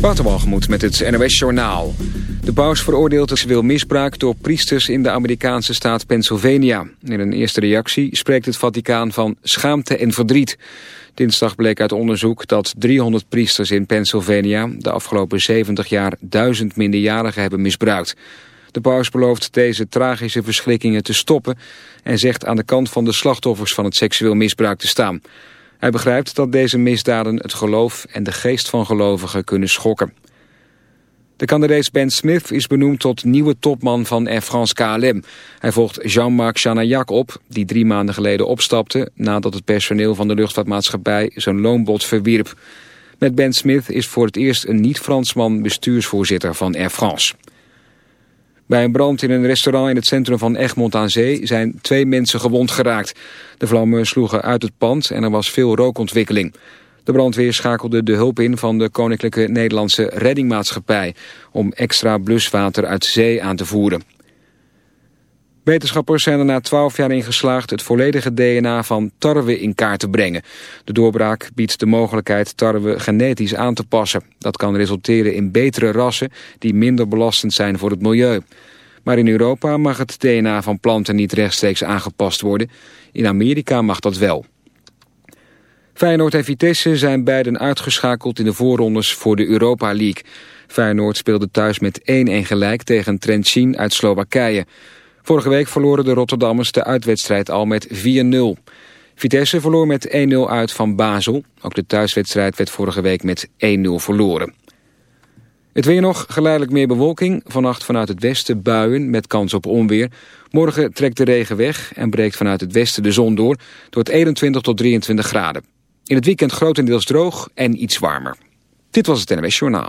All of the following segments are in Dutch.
Waterwalgemoed met het NOS Journaal. De paus veroordeelt seksueel misbruik door priesters in de Amerikaanse staat Pennsylvania. In een eerste reactie spreekt het Vaticaan van schaamte en verdriet. Dinsdag bleek uit onderzoek dat 300 priesters in Pennsylvania... de afgelopen 70 jaar duizend minderjarigen hebben misbruikt. De paus belooft deze tragische verschrikkingen te stoppen... en zegt aan de kant van de slachtoffers van het seksueel misbruik te staan... Hij begrijpt dat deze misdaden het geloof en de geest van gelovigen kunnen schokken. De Canadees Ben Smith is benoemd tot nieuwe topman van Air France KLM. Hij volgt Jean-Marc Chanayak op, die drie maanden geleden opstapte... nadat het personeel van de luchtvaartmaatschappij zijn loonbod verwierp. Met Ben Smith is voor het eerst een niet-Fransman bestuursvoorzitter van Air France. Bij een brand in een restaurant in het centrum van Egmond aan Zee zijn twee mensen gewond geraakt. De vlammen sloegen uit het pand en er was veel rookontwikkeling. De brandweer schakelde de hulp in van de Koninklijke Nederlandse Reddingmaatschappij... om extra bluswater uit zee aan te voeren. Wetenschappers zijn er na twaalf jaar in geslaagd het volledige DNA van tarwe in kaart te brengen. De doorbraak biedt de mogelijkheid tarwe genetisch aan te passen. Dat kan resulteren in betere rassen die minder belastend zijn voor het milieu. Maar in Europa mag het DNA van planten niet rechtstreeks aangepast worden. In Amerika mag dat wel. Feyenoord en Vitesse zijn beiden uitgeschakeld in de voorrondes voor de Europa League. Feyenoord speelde thuis met 1-1 gelijk tegen Trentin uit Slowakije. Vorige week verloren de Rotterdammers de uitwedstrijd al met 4-0. Vitesse verloor met 1-0 uit van Basel. Ook de thuiswedstrijd werd vorige week met 1-0 verloren. Het weer nog, geleidelijk meer bewolking. Vannacht vanuit het westen buien met kans op onweer. Morgen trekt de regen weg en breekt vanuit het westen de zon door. Door 21 tot 23 graden. In het weekend grotendeels droog en iets warmer. Dit was het NWS Journaal.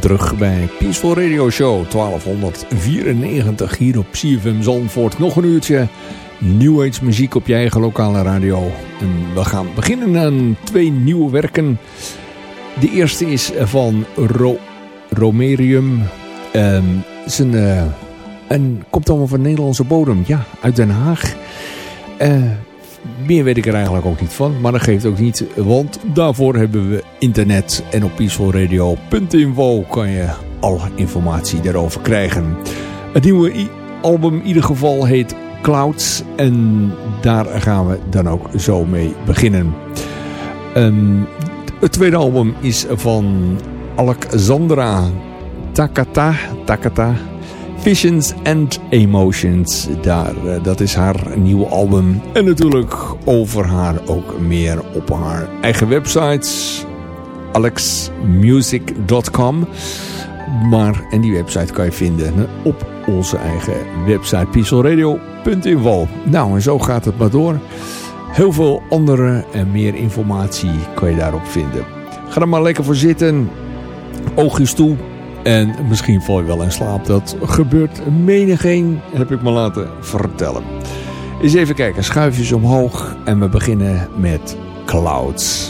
Terug bij Peaceful Radio Show 1294 hier op CFM Zandvoort. Nog een uurtje New Age muziek op je eigen lokale radio. En we gaan beginnen aan twee nieuwe werken. De eerste is van Ro Romerium. Um, een, uh, en komt allemaal van Nederlandse bodem. Ja, uit Den Haag. Uh, meer weet ik er eigenlijk ook niet van, maar dat geeft ook niet, want daarvoor hebben we internet en op peacefulradio.info kan je alle informatie daarover krijgen. Het nieuwe album in ieder geval heet Clouds en daar gaan we dan ook zo mee beginnen. Um, het tweede album is van Alexandra Takata, Takata Visions and Emotions. Daar, uh, dat is haar nieuwe album. En natuurlijk over haar ook meer op haar eigen website. alexmusic.com Maar, en die website kan je vinden op onze eigen website peacefulradio.info. Nou, en zo gaat het maar door. Heel veel andere en meer informatie kan je daarop vinden. Ga er maar lekker voor zitten. Oogjes toe en misschien val je wel in slaap. Dat gebeurt menigeen, heb ik me laten vertellen. Eens even kijken, schuifjes omhoog. En we beginnen met Clouds.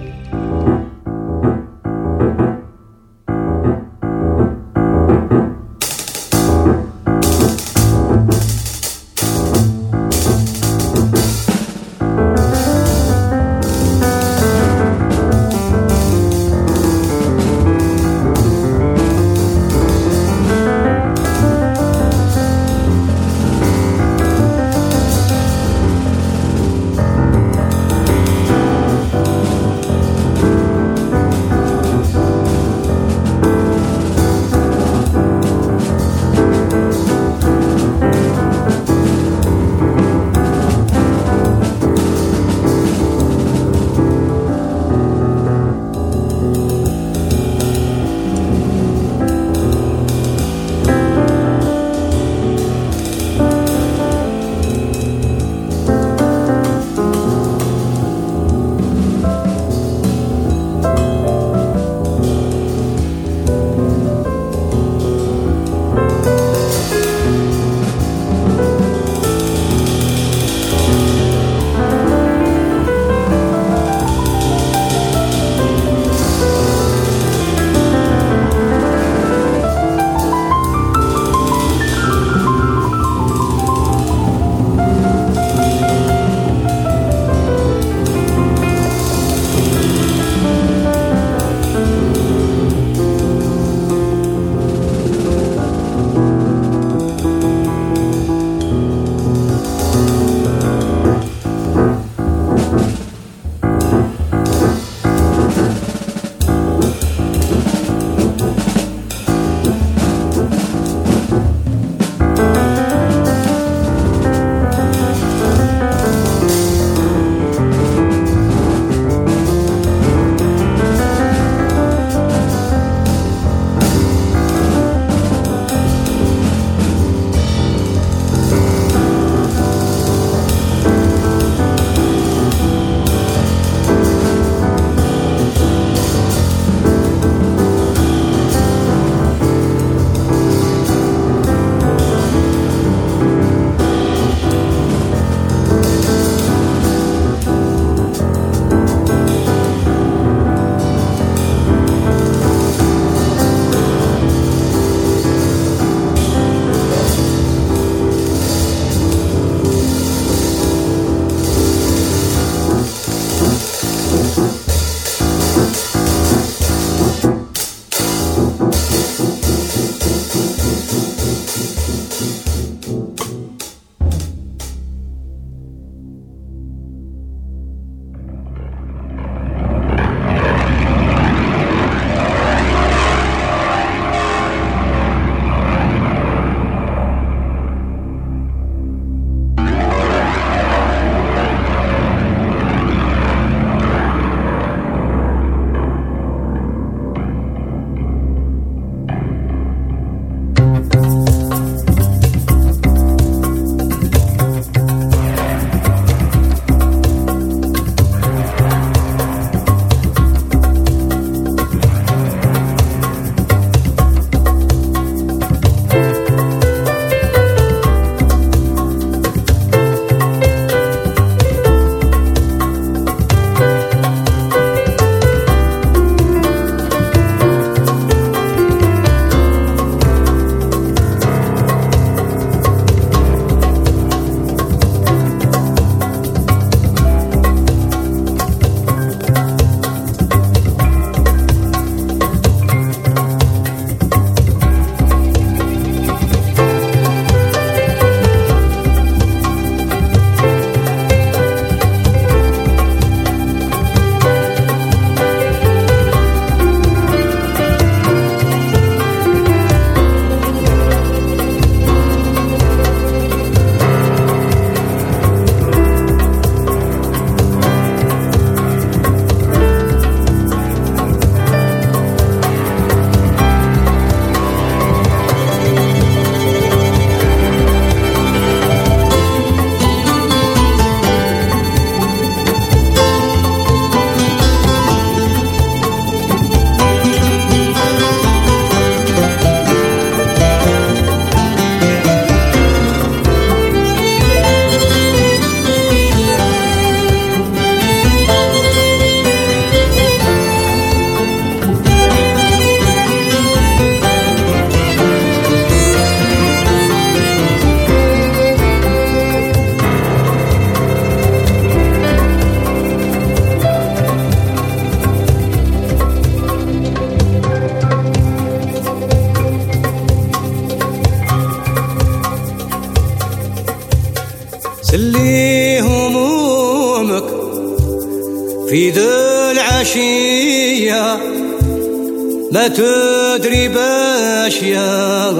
تدري باش يا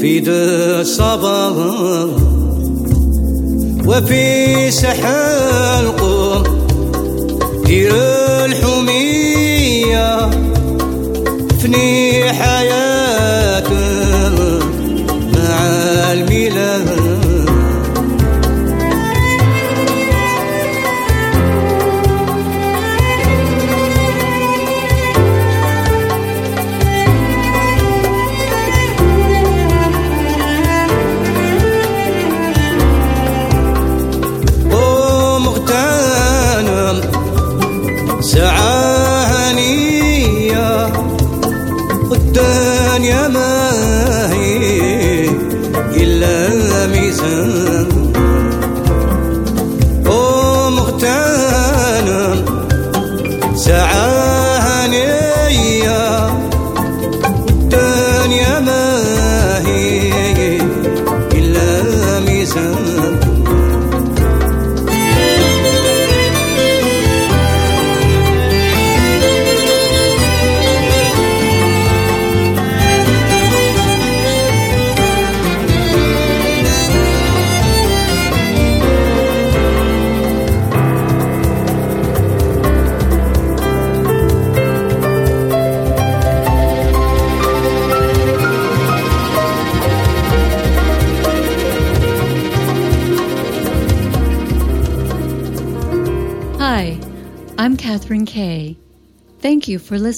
في ذا الصباح وفي سحل